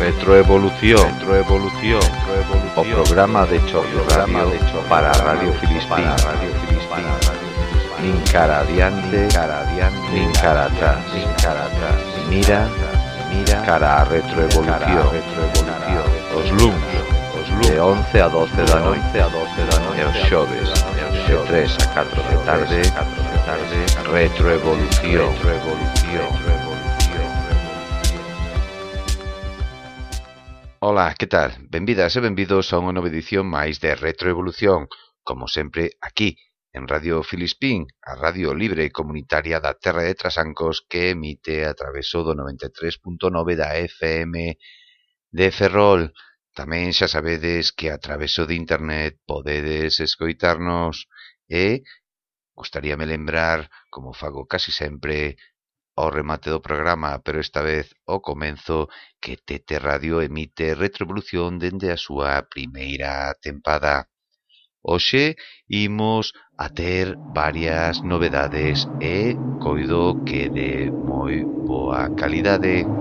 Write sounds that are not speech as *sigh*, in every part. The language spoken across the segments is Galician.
Retroevolución, retroevolución, o programa de choque programa de choque para Radio Filispín, Radio Filispín, nin cara adiante, cara adiante, nin cara atrás, nin cara atrás. Mira, mira, cara a retroevolución, retroevolución. Os de 11 a 12 da noite a 12 da noite e os xoves de 3 a 4 da tarde. Tarde. Retroevolución. Retroevolución. Ola, que tal? Benvidas e benvidos a unha nova edición máis de Retroevolución, como sempre aquí, en Radio Filispín, a radio libre e comunitaria da Terra de Trasancos que emite a traveso do 93.9 da FM de Ferrol. Tamén xa sabedes que a traveso de internet podedes escoitarnos e gustaríame lembrar, como fago casi sempre, ao remate do programa, pero esta vez ao comenzo, que Tete Radio emite Retroevolución dende a súa primeira tempada. Hoxe imos a ter varias novedades e coido que de moi boa calidade. Música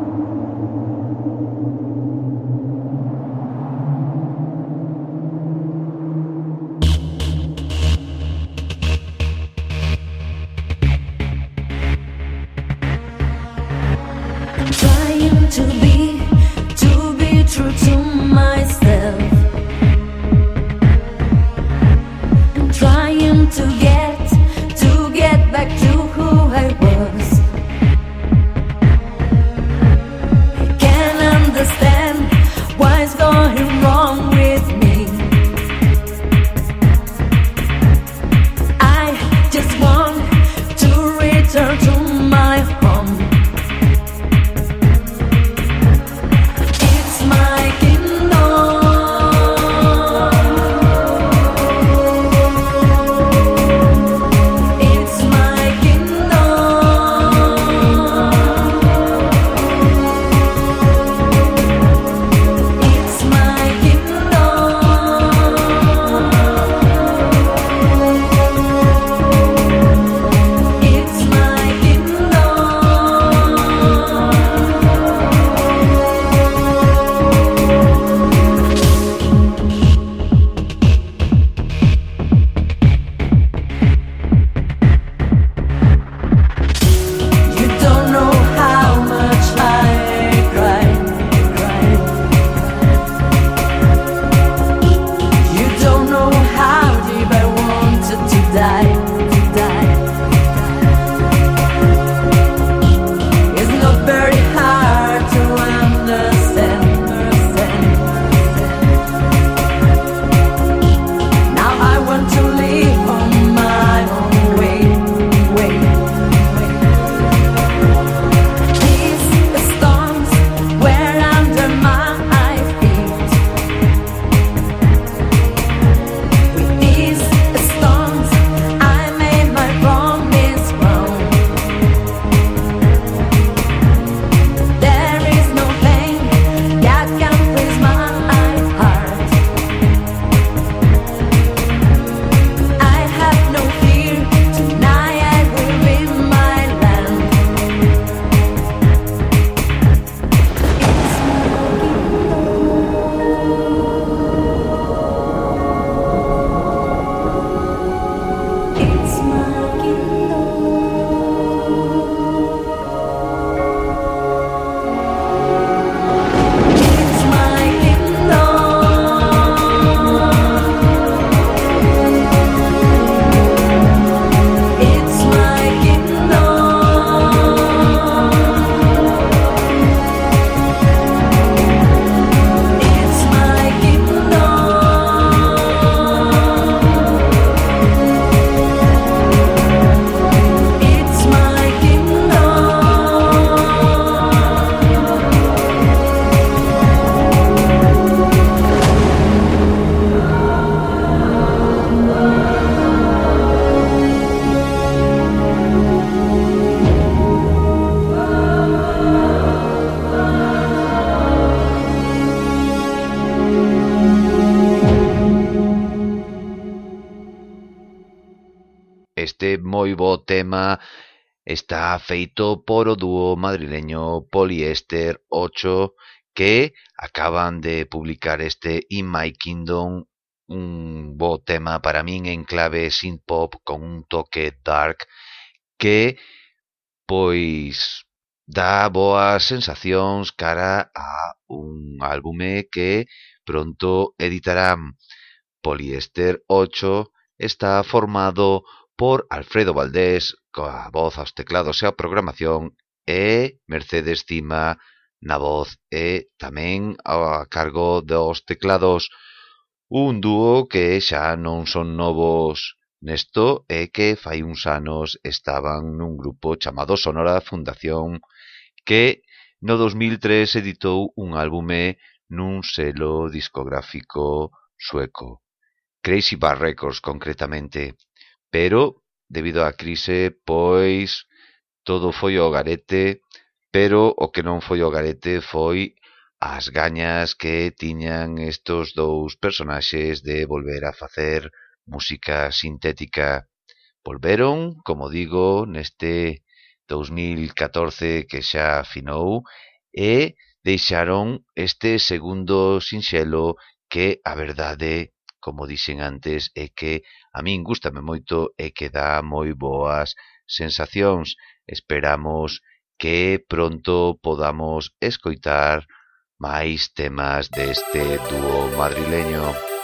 por o dúo madrileño Polyester 8 que acaban de publicar este In My Kingdom, un bo tema para min en clave synth pop con un toque dark que pois dá boas sensacións cara a un álbume que pronto editarán. Polyester 8 está formado por Alfredo Valdés, coa voz aos teclados e a programación, e Mercedes Cima na voz e tamén a cargo dos teclados un dúo que xa non son novos nesto e que fai uns anos estaban nun grupo chamado Sonora Fundación que no 2003 editou un álbume nun selo discográfico sueco, Crazy Bar Records concretamente. Pero, debido á crise, pois, todo foi ao garete, pero o que non foi ao garete foi as gañas que tiñan estos dous personaxes de volver a facer música sintética. Volveron, como digo, neste 2014 que xa afinou e deixaron este segundo sinxelo que a verdade como dixen antes, é que a min gustame moito e que dá moi boas sensacións. Esperamos que pronto podamos escoitar máis temas deste dúo madrileño.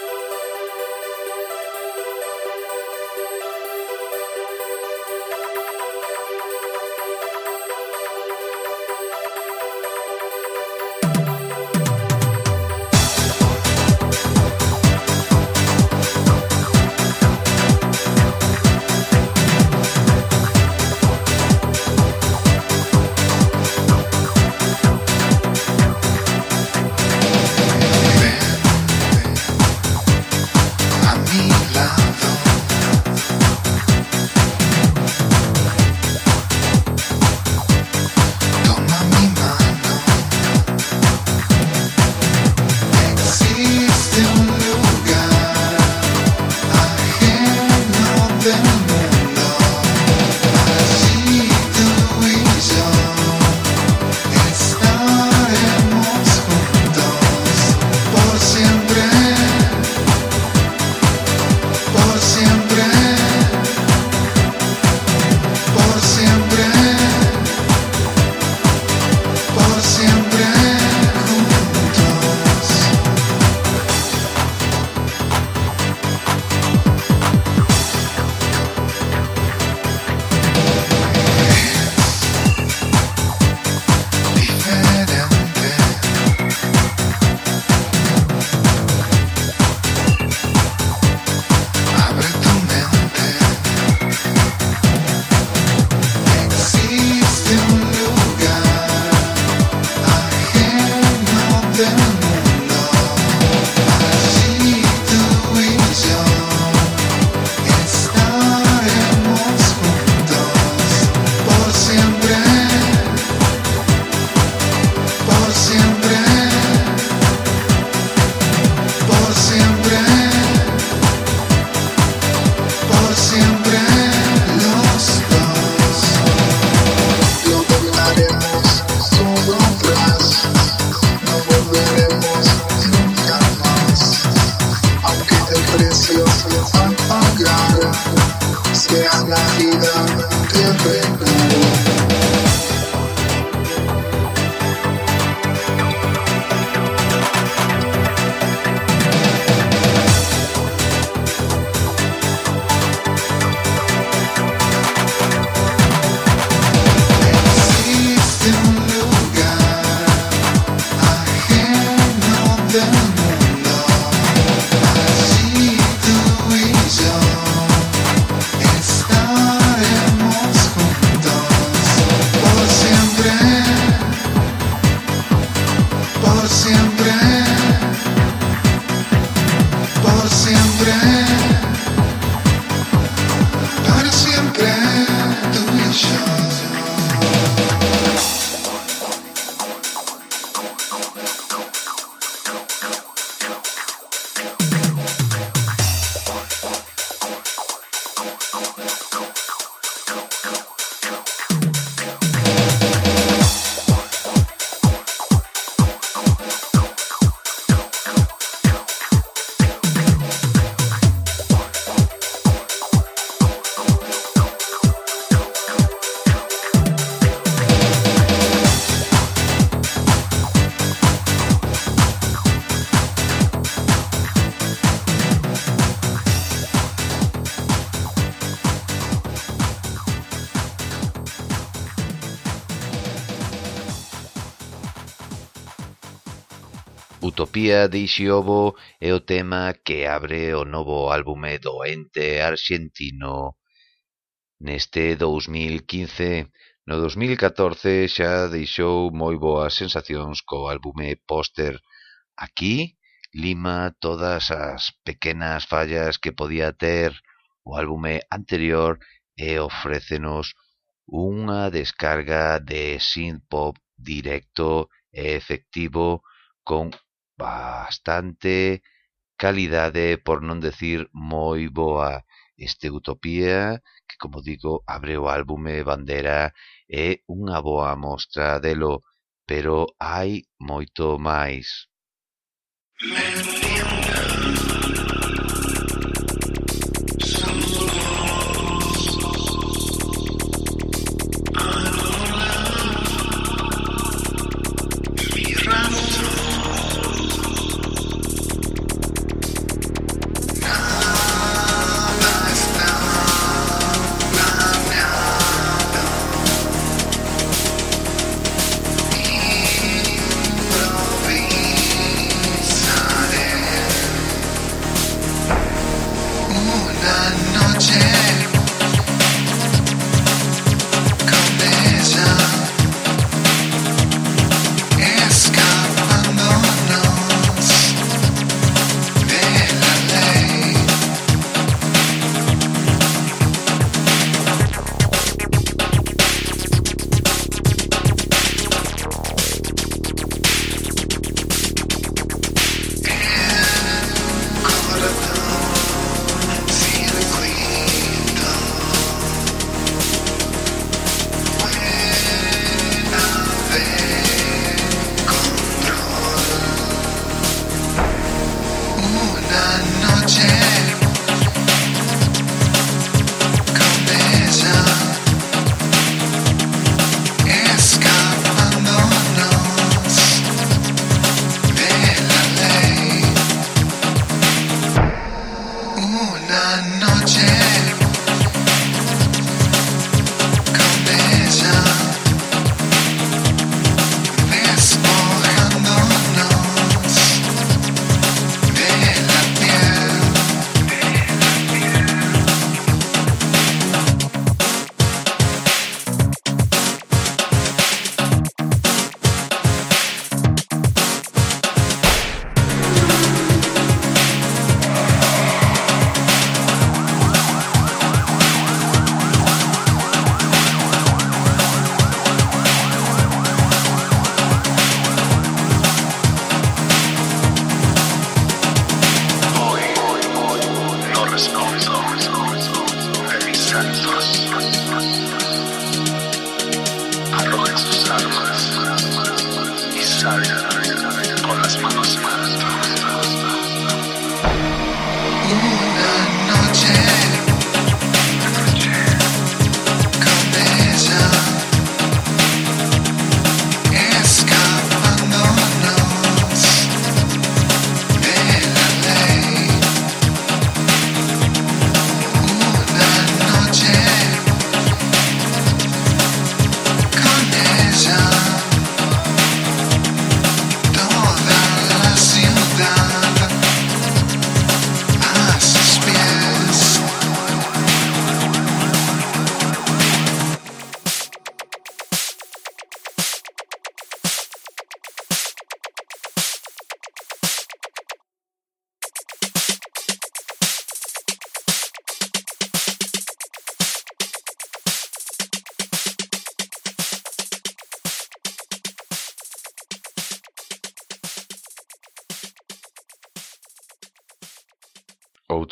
Utopía de Ixiobo é o tema que abre o novo álbume do ente arxentino neste 2015. No 2014 xa deixou moi boas sensacións co álbume Póster. Aquí lima todas as pequenas fallas que podía ter o álbume anterior e ofrécenos unha descarga de synth pop directo e efectivo con bastante calidade, por non decir moi boa este Utopía, que como digo abre o álbume Bandera é unha boa mostra delo, pero hai moito máis.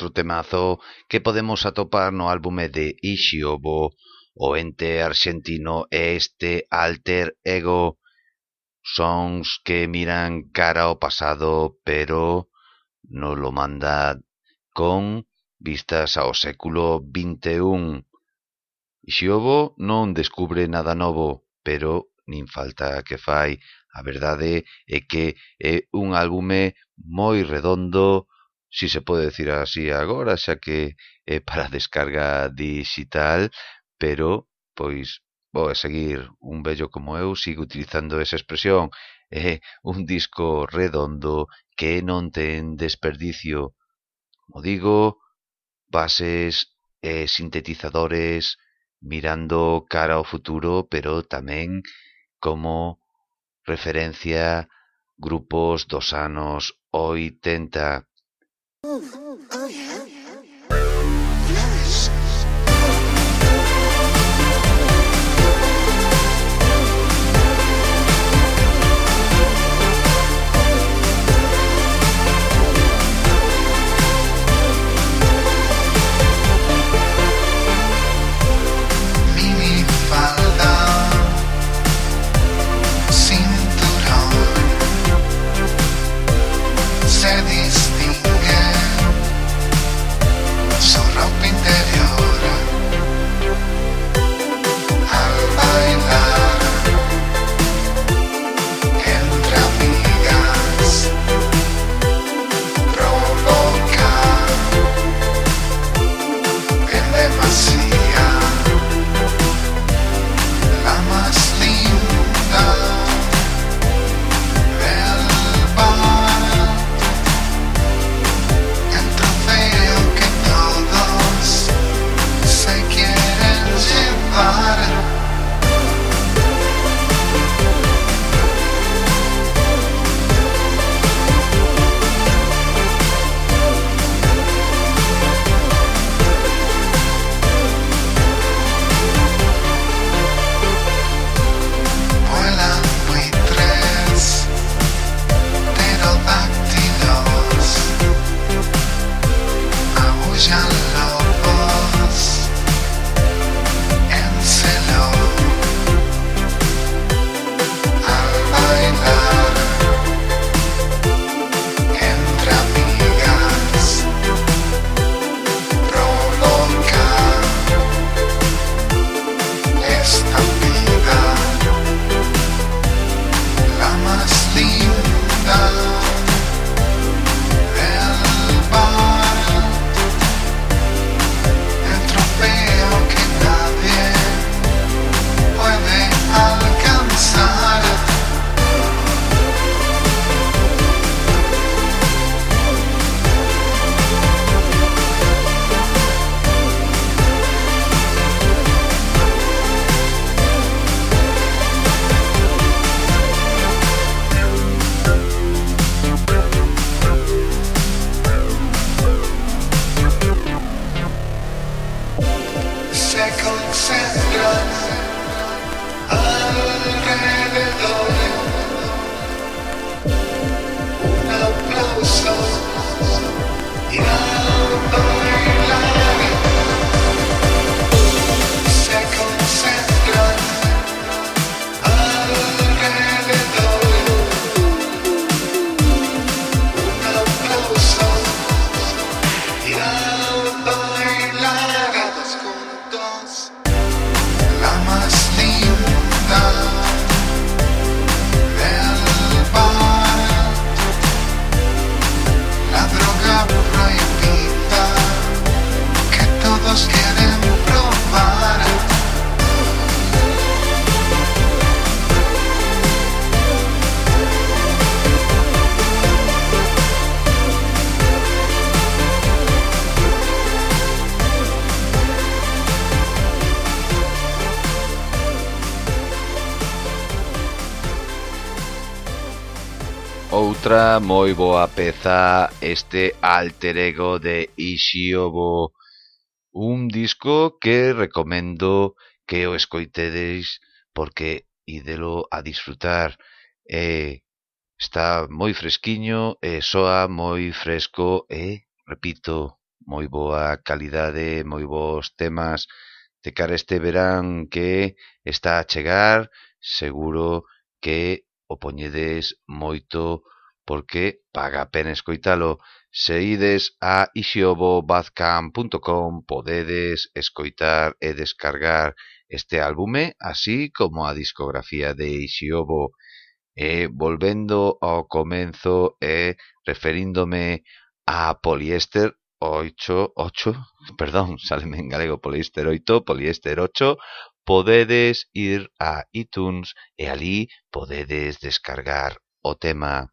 outro temazo que podemos atopar no álbume de Ishiobo, o ente arxentino é este alter ego, sons que miran cara ao pasado, pero no lo manda con vistas ao século XXI. Xiobo non descubre nada novo, pero nin falta que fai. A verdade é que é un álbume moi redondo, si se pode decir así agora, xa que é para descarga digital, pero, pois, vou a seguir un vello como eu, sigo utilizando esa expresión, é un disco redondo que non ten desperdicio. Como digo, bases e sintetizadores mirando cara ao futuro, pero tamén como referencia grupos dos anos Ooh, oh yeah? moi boa peza este alter ego de Ishiobo. Un disco que recomendo que o escoitedes porque ídelo a disfrutar. Eh, está moi fresquiño e eh, soa moi fresco e, eh, repito, moi boa calidade, moi bons temas de cara este verán que está a chegar, seguro que o poñedes moito porque paga a pena escoitalo. Se ides a ixiobobazcam.com podedes escoitar e descargar este álbume, así como a discografía de Ixiobo. E volvendo ao comenzo e referíndome a poliéster 8, 8, *laughs* perdón, saleme en galego poliéster 8, poliéster 8, podedes ir a iTunes e ali podedes descargar o tema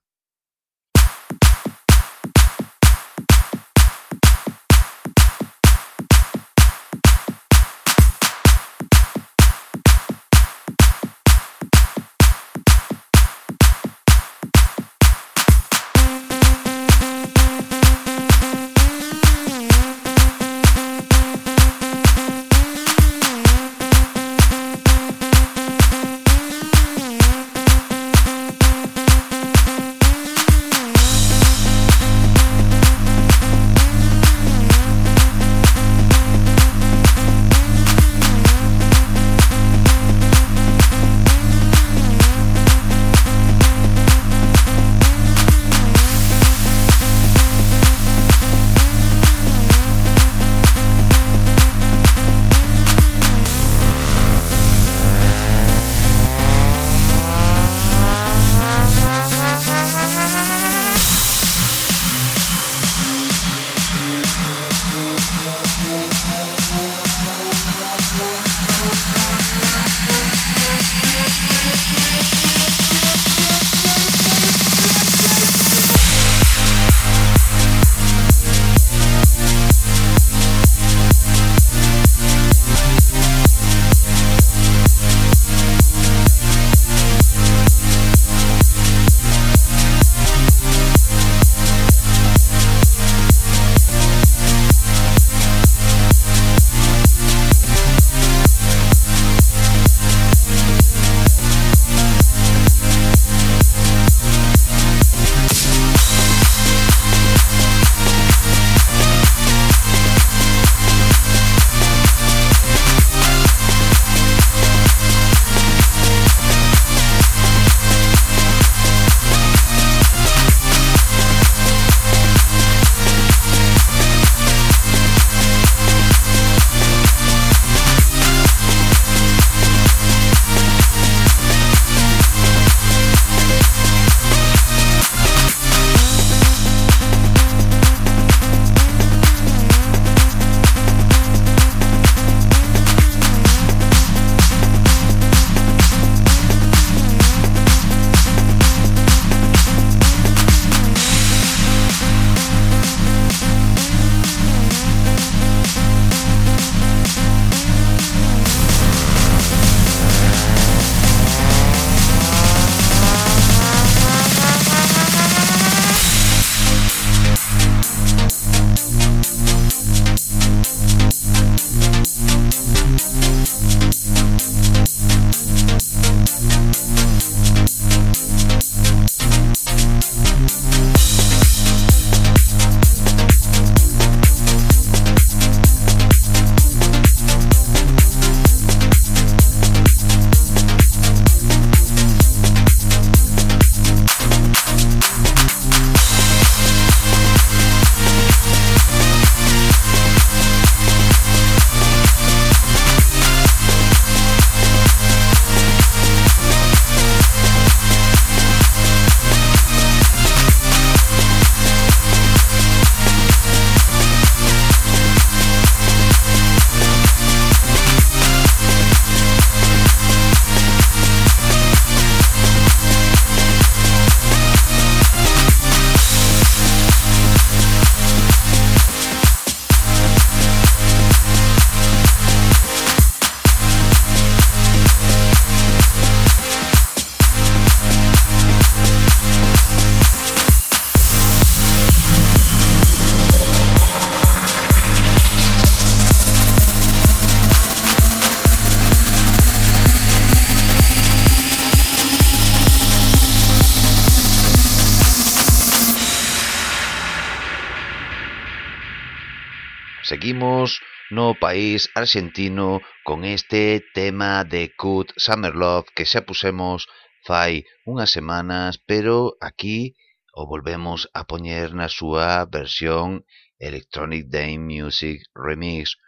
Seguimos no país arxentino con este tema de Cut Summer Love que xa pusemos fai unhas semanas, pero aquí o volvemos a poñer na súa versión Electronic Dance Music Remix.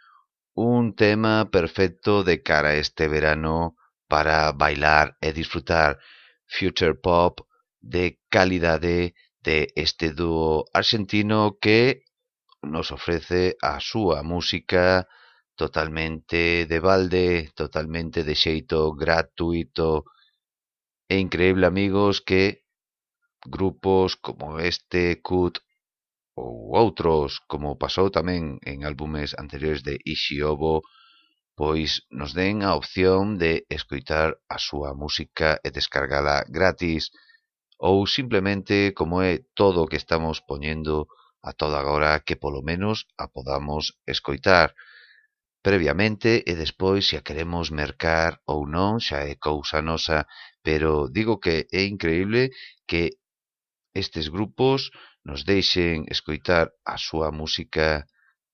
Un tema perfecto de cara a este verano para bailar e disfrutar future pop de calidade de este dúo argentino que nos ofrece a súa música totalmente de balde, totalmente de xeito gratuito. É increíble, amigos, que grupos como este, Cut ou outros, como pasou tamén en álbumes anteriores de Ishiobo, pois nos den a opción de escoitar a súa música e descargala gratis ou simplemente, como é todo o que estamos poñendo, a toda agora que polo menos a podamos escoitar previamente e despois se a queremos mercar ou non xa é cousa nosa, pero digo que é increíble que estes grupos nos deixen escoitar a súa música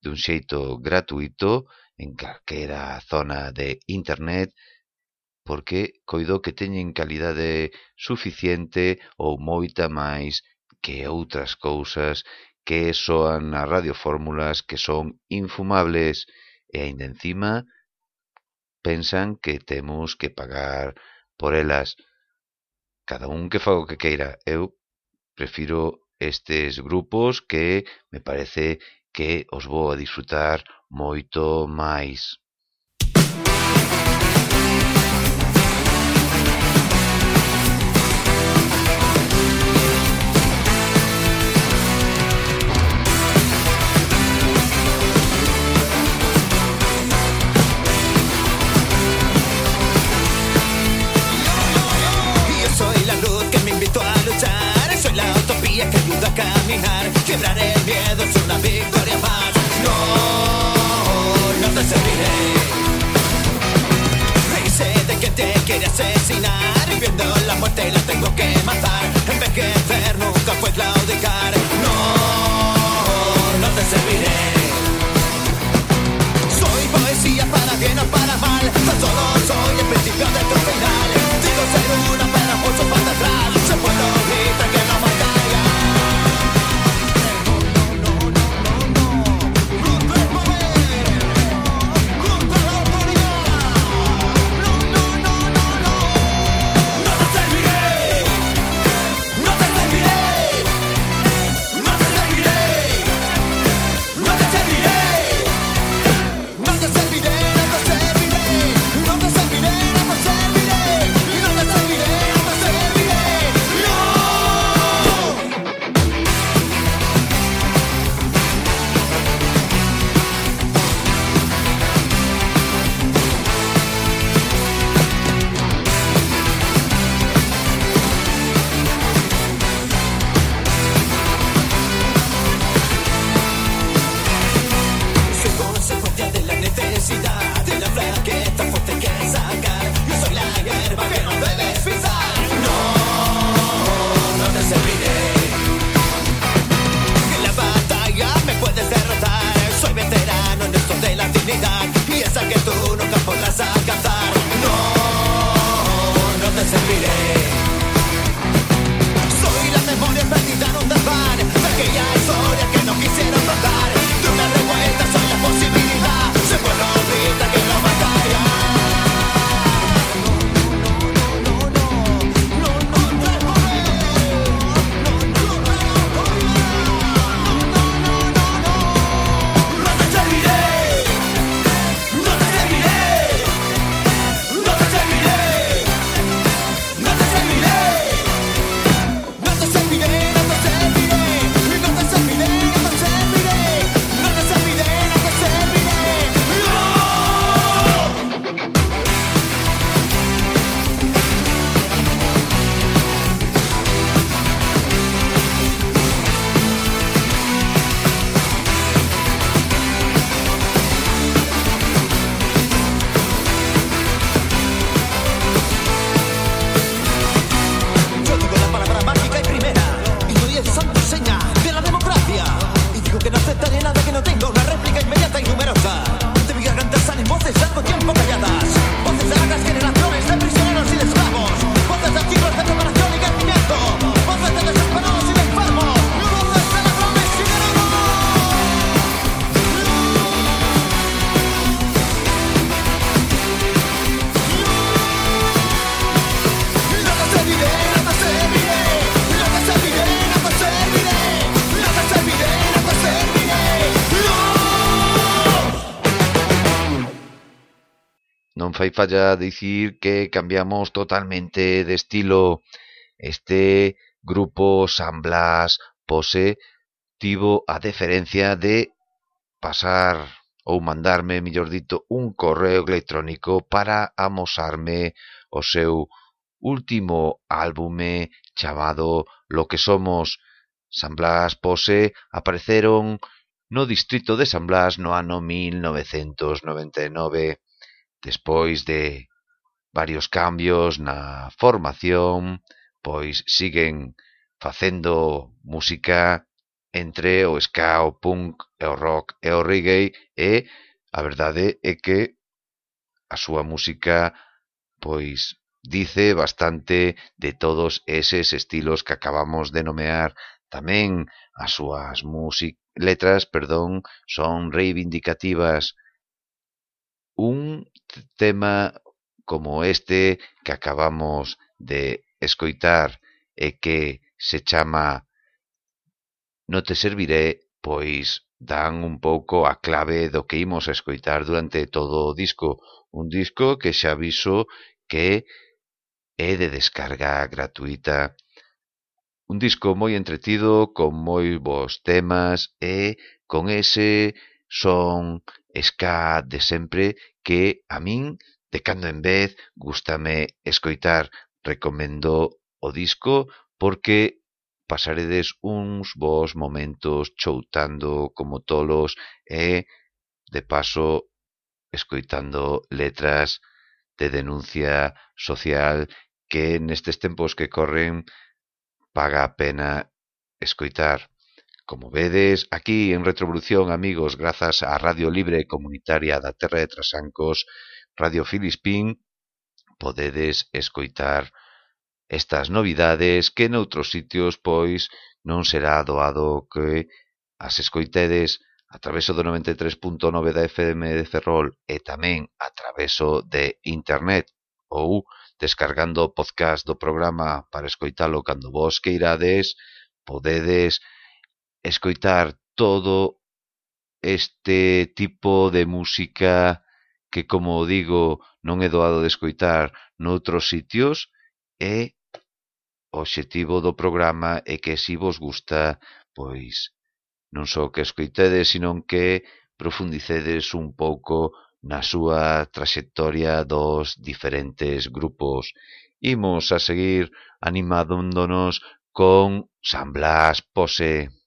dun xeito gratuito en calquera zona de internet porque coido que teñen calidade suficiente ou moita máis que outras cousas que soan as radiofórmulas que son infumables e aínda encima pensan que temos que pagar por elas. Cada un que faga o que queira. Eu prefiro estes grupos que me parece que os vou a disfrutar moito máis. caminar, quebrar el miedo es una victoria más. No, no te serviré. Y sé de que te quiere asesinar, viendo la muerte la tengo que matar. Envejecer nunca fue claudicar. No, no te serviré. Soy poesía para bien o para mal, tan solo soy non fai falla dicir que cambiamos totalmente de estilo. Este grupo San Blas Pose tivo a deferencia de pasar ou mandarme, mellor dito, un correo electrónico para amosarme o seu último álbume chamado Lo que somos. San Blas Pose apareceron no distrito de San Blas no ano 1999. Despois de varios cambios na formación, pois siguen facendo música entre o ska, o punk, e o rock e o reggae e a verdade é que a súa música pois dice bastante de todos eses estilos que acabamos de nomear. Tamén as súas music letras, perdón, son reivindicativas un tema como este que acabamos de escoitar e que se chama No te serviré, pois dan un pouco a clave do que imos a escoitar durante todo o disco. Un disco que xa aviso que é de descarga gratuita. Un disco moi entretido, con moi bons temas e con ese son ska de sempre que a min, de cando en vez, gustame escoitar. Recomendo o disco porque pasaredes uns bons momentos choutando como tolos e, de paso, escoitando letras de denuncia social que nestes tempos que corren paga a pena escoitar. Como vedes, aquí en Retrovolución, amigos, grazas á Radio Libre Comunitaria da Terra de Trasancos, Radio Filispín, podedes escoitar estas novidades que noutros sitios, pois, non será doado que as escoitedes a traveso do 93.9 da FM de Ferrol e tamén a traveso de Internet ou descargando o podcast do programa para escoitalo cando vos queirades, podedes escoitar todo este tipo de música que, como digo, non é doado de escoitar noutros sitios e o obxectivo do programa é que si vos gusta, pois non só que escoitedes, sino que profundicedes un pouco na súa traxectoria dos diferentes grupos. Imos a seguir animándonos con San Blas Pose.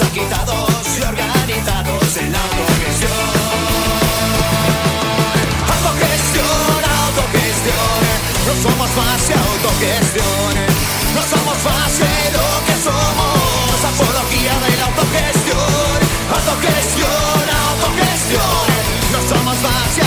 agitados y organizados en la autogestión. Autogestión, autogestión, no somos fase autogestión, no somos fase lo que somos, apología de la autogestión, autogestión, autogestión, no somos fase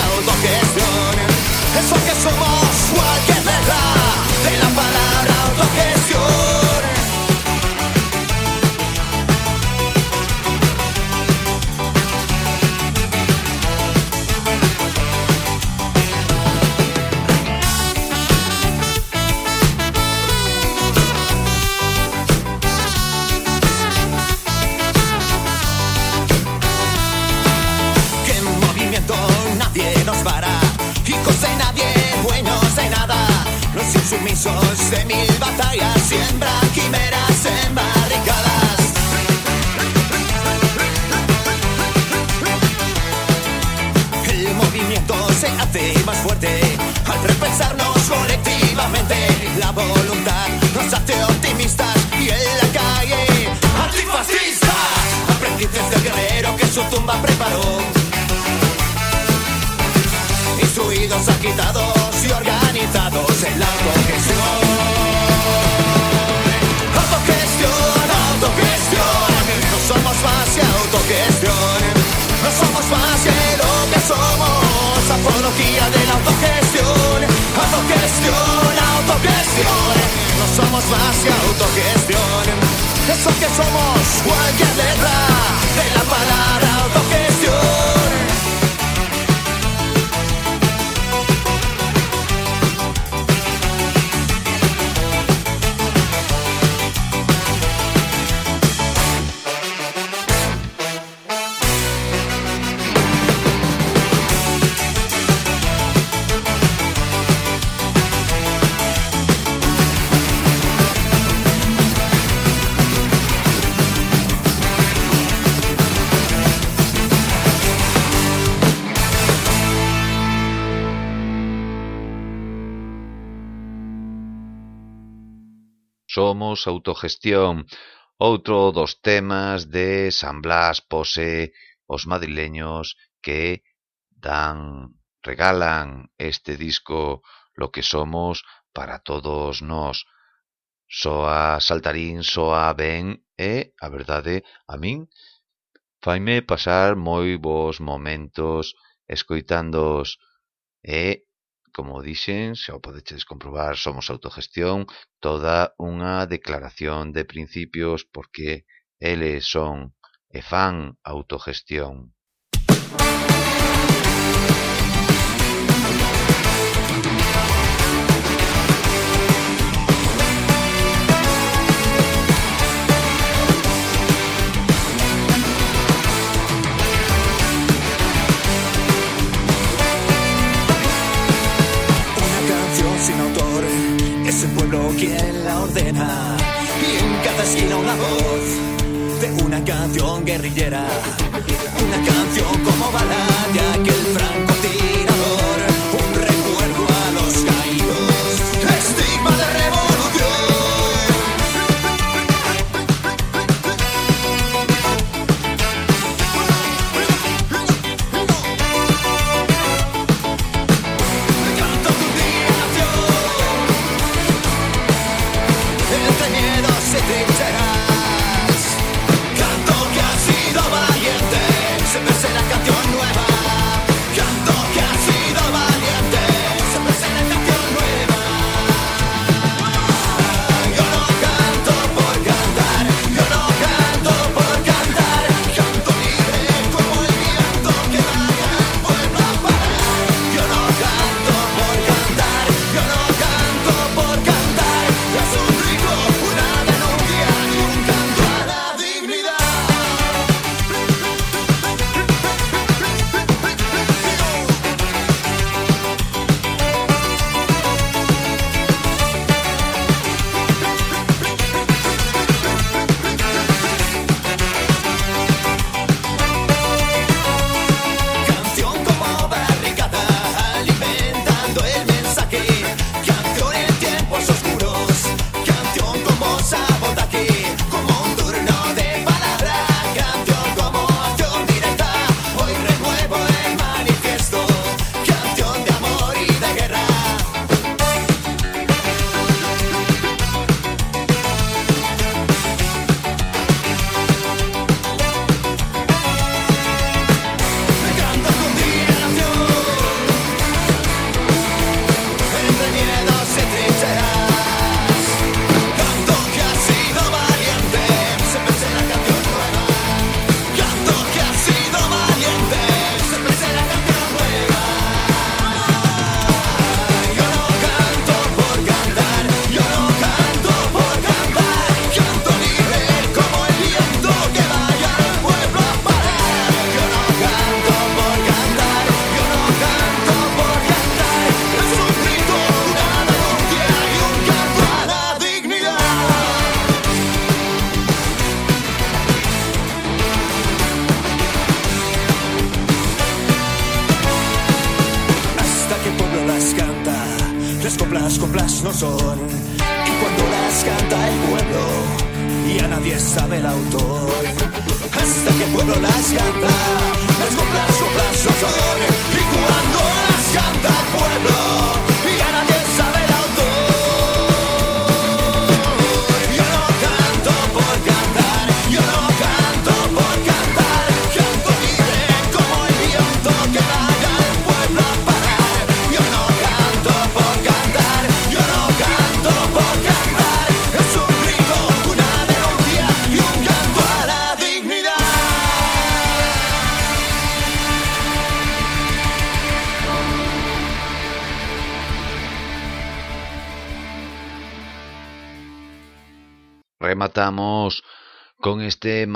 No somos más de lo que somos. Apología de la autogestión. Autogestión, autogestión. No somos más que autogestión. Eso que somos, cualquier letra de la palabra. autogestión, outro dos temas de San Blas pose os madrileños que dan, regalan este disco Lo que somos para todos nós. Soa saltarín, soa ben e, a verdade, a min faime pasar moi bons momentos escoitándoos e como dixen, xa o podedes comprobar, somos autogestión, toda unha declaración de principios porque eles son e fan autogestión. es el pueblo quien la ordena. Y en cada esquina una voz de una canción guerrillera. Una canción como balada que el franco tira.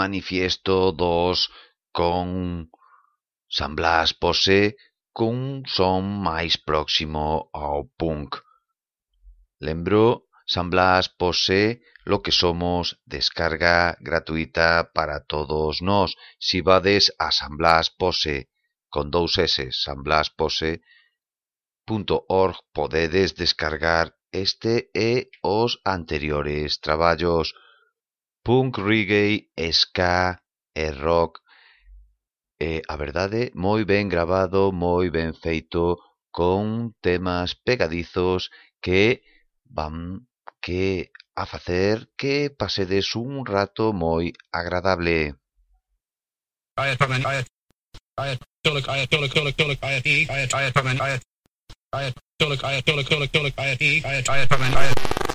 manifiesto dos con San Blas Pose cun son máis próximo ao punk. Lembro San Blas Pose lo que somos descarga gratuita para todos nós. Si vades a San Blas Pose, con dous S, sanblaspose.org podedes descargar este e os anteriores traballos punk, reggae, ska e rock. E, a verdade, moi ben grabado, moi ben feito, con temas pegadizos que van que a facer que pasedes un rato moi agradable.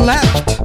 left.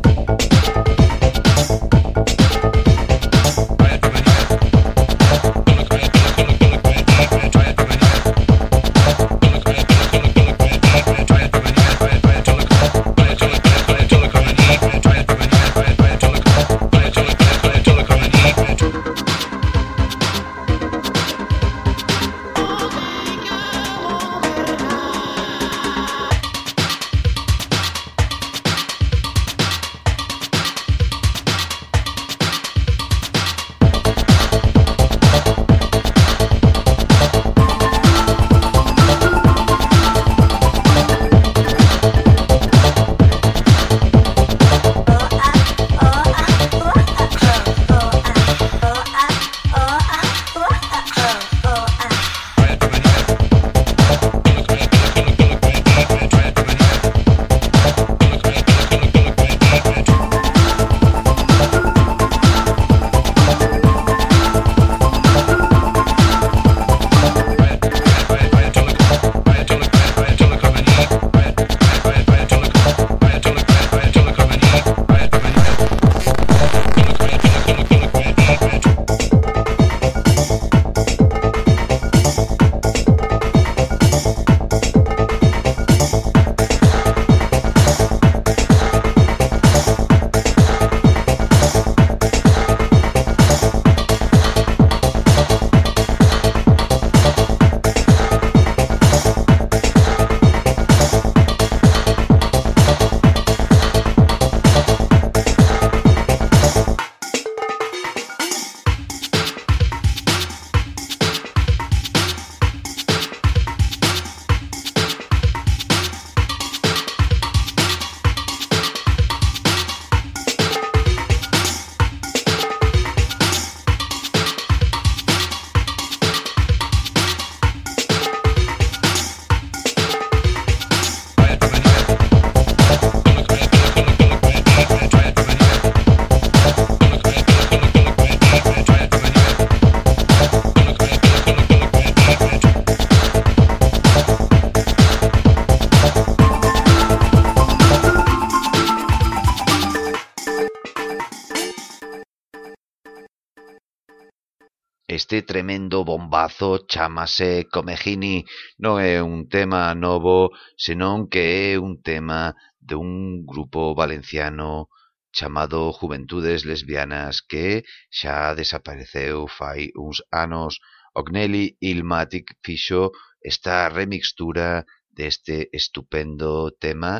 mozo chámase Comegini. non é un tema novo senón que é un tema dun grupo valenciano chamado Juventudes Lesbianas que xa desapareceu fai uns anos. Ognelli Ilmatic fixo esta remixtura deste estupendo tema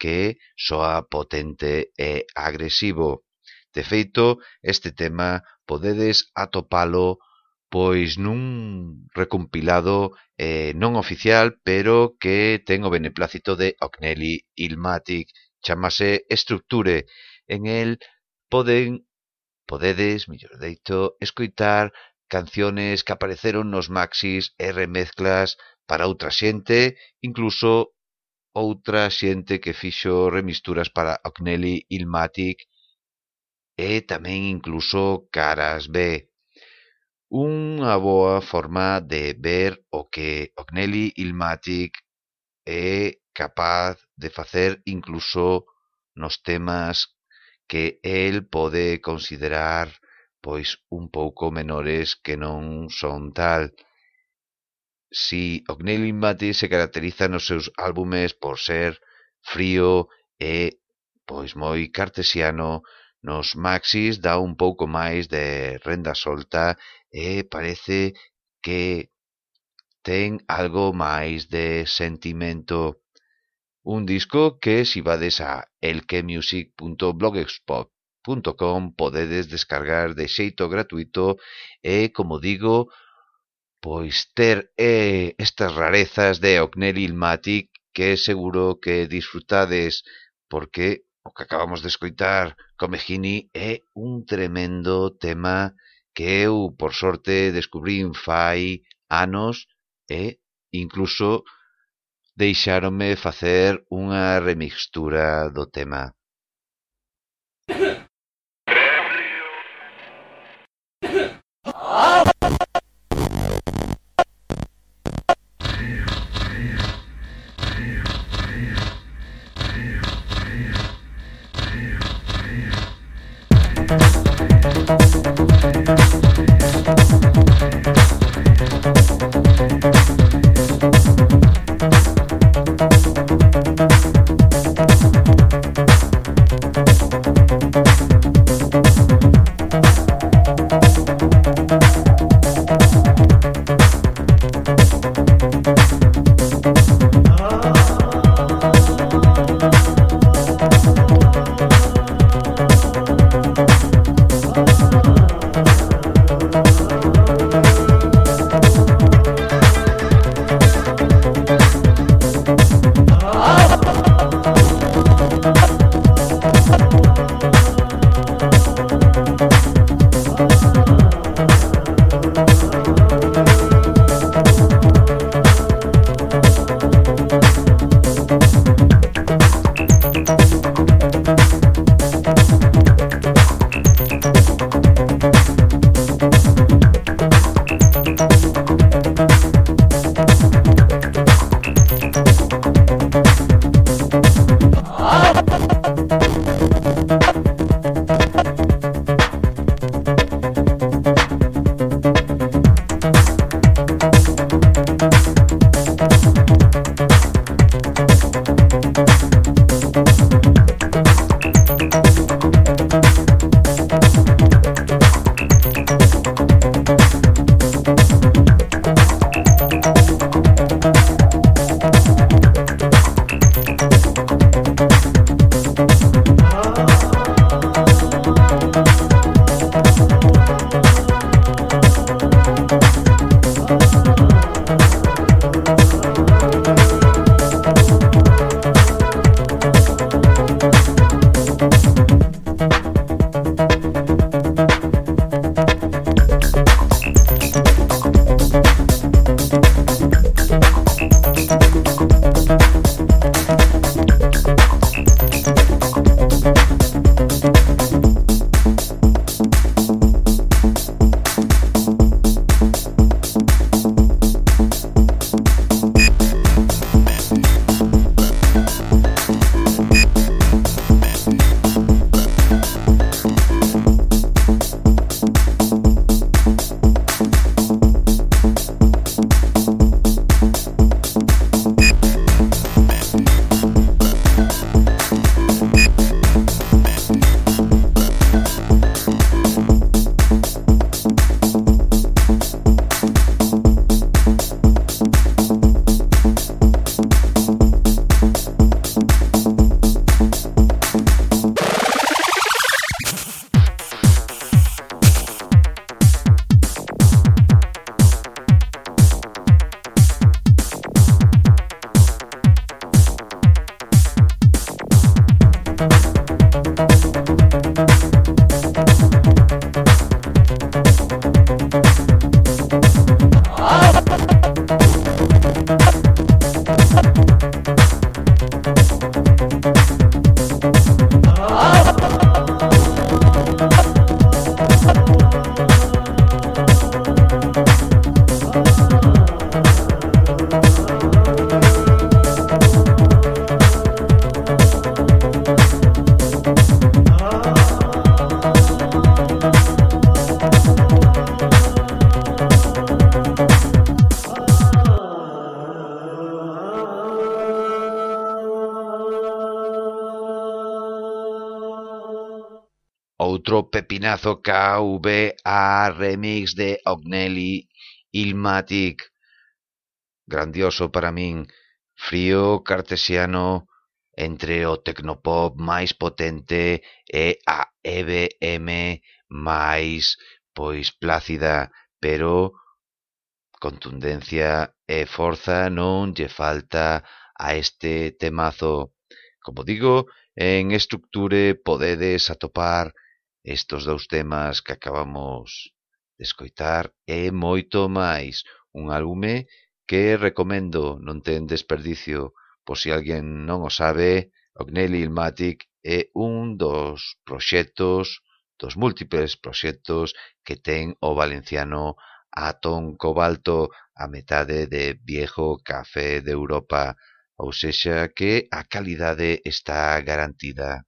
que soa potente e agresivo. De feito, este tema podedes atopalo pois nun recompilado eh, non oficial, pero que ten o beneplácito de Ocnelli Ilmatic, chamase Estructure. En el poden, podedes, mellor deito, escoitar canciones que apareceron nos maxis e remezclas para outra xente, incluso outra xente que fixo remisturas para Ocnelli Ilmatic e tamén incluso Caras B unha boa forma de ver o que Ognelli Ilmatic é capaz de facer incluso nos temas que el pode considerar pois un pouco menores que non son tal. Si Ognelli Ilmatic se caracteriza nos seus álbumes por ser frío e pois moi cartesiano, Nos maxis dá un pouco máis de renda solta e parece que ten algo máis de sentimento. Un disco que se si vades a elquemusic.blogspot.com podedes descargar de xeito gratuito e, como digo, pois ter eh, estas rarezas de Ocnel Ilmatic que seguro que disfrutades porque O que acabamos de escoitar Comegini é un tremendo tema que eu, por sorte, descubrín fai anos e incluso deixáronme facer unha remixtura do tema. pepinazo KVA remix de Ognelli Ilmatic. Grandioso para min, frío cartesiano entre o tecnopop máis potente e a EBM máis pois plácida, pero contundencia e forza non lle falta a este temazo. Como digo, en Estructure podedes atopar Estos dous temas que acabamos de escoitar e moito máis. Un álbume que recomendo, non ten desperdicio, por si alguén non o sabe, Ognelli Ilmatic é un dos proxectos, dos múltiples proxectos que ten o valenciano Atón Cobalto a metade de Viejo Café de Europa, ou sexa que a calidade está garantida.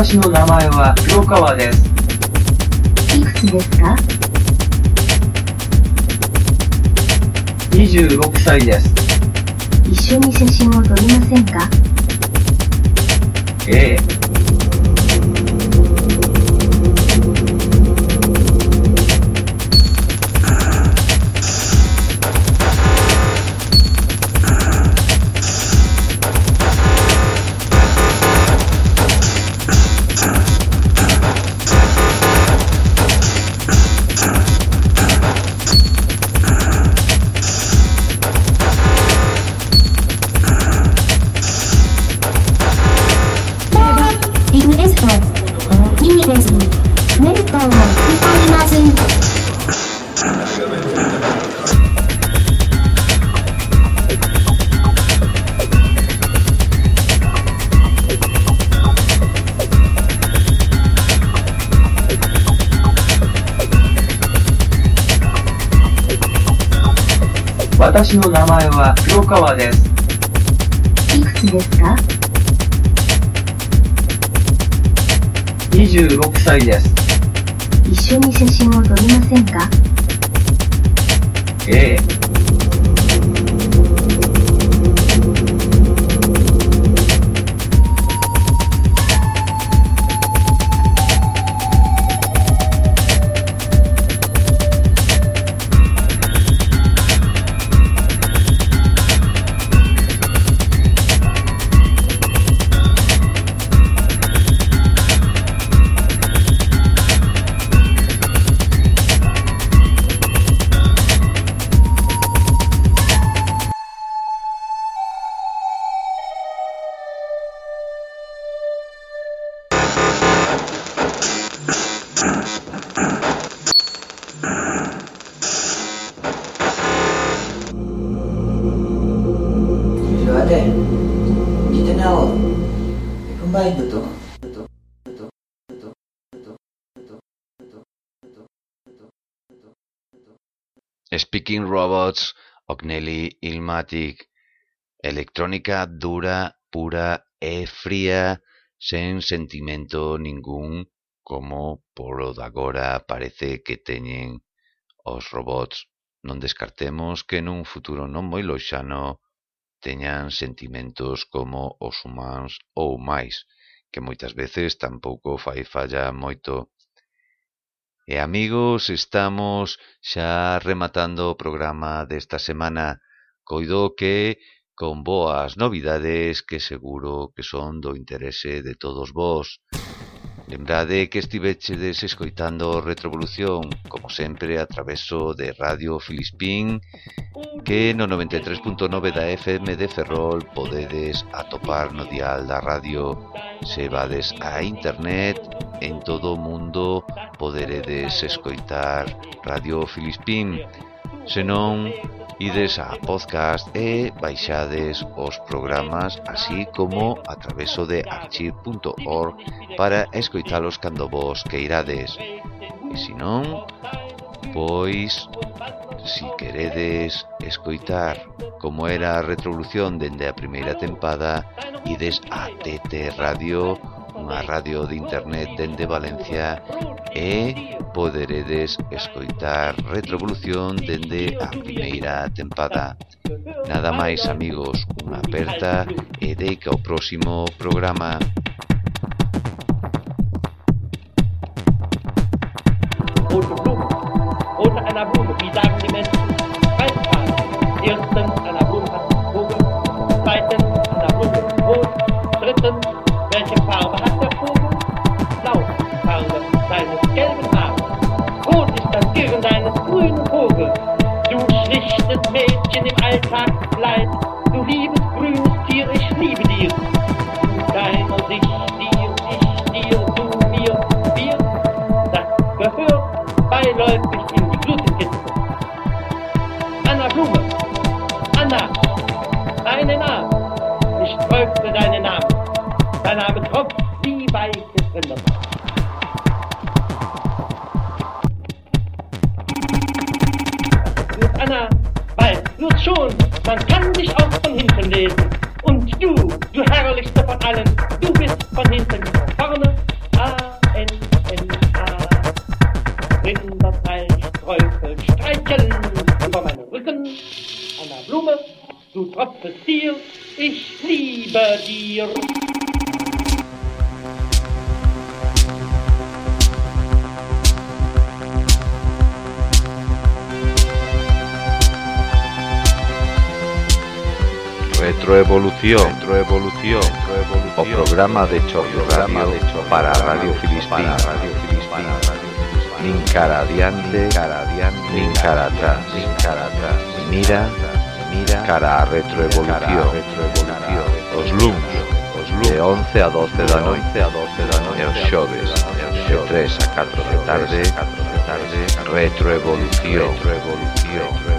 私の名前は黒川です。いくつですか？26歳です。一緒に写真を撮りませんか？ええ。私の名前は黒川です。いくつですか？26歳です。一緒に写真を撮りませんか？ええ。いぶと Speaking Robots, Ognelli Ilmatic, electrónica dura, pura e fría, sen sentimento ningún, como polo de agora parece que teñen os robots. Non descartemos que nun futuro non moi loxano teñan sentimentos como os humanos ou máis que moitas veces tampouco fai falla moito. E amigos, estamos xa rematando o programa desta semana. Coido que con boas novidades que seguro que son do interese de todos vós. Lembrade que estivechedes escoitando Retrovolución, como sempre, a traveso de Radio Filispín, que no 93.9 da FM de Ferrol podedes atopar no dial da radio. Se vades a internet, en todo o mundo poderedes escoitar Radio Filispín. Senón, ides a podcast e baixades os programas así como a traveso de archive.org para escoitalos cando vos queirades. E senón, pois, si queredes escoitar como era a retrovolución dende a primeira tempada, ides a TT Radio unha radio de internet dende Valencia e poderedes escoitar Retrovolución dende a primeira tempada. Nada máis, amigos, unha aperta e deica o próximo programa. Outro programa de Chorro Radio para Radio nin cara adiante, cara adiante, nin cara atrás. Mira, mira, cara a retroevolución. Os luns, de 11 a 12 da noite, a 12 da noite, os xoves, de 3 a 4 da tarde, 4 da tarde, retroevolución, retroevolución.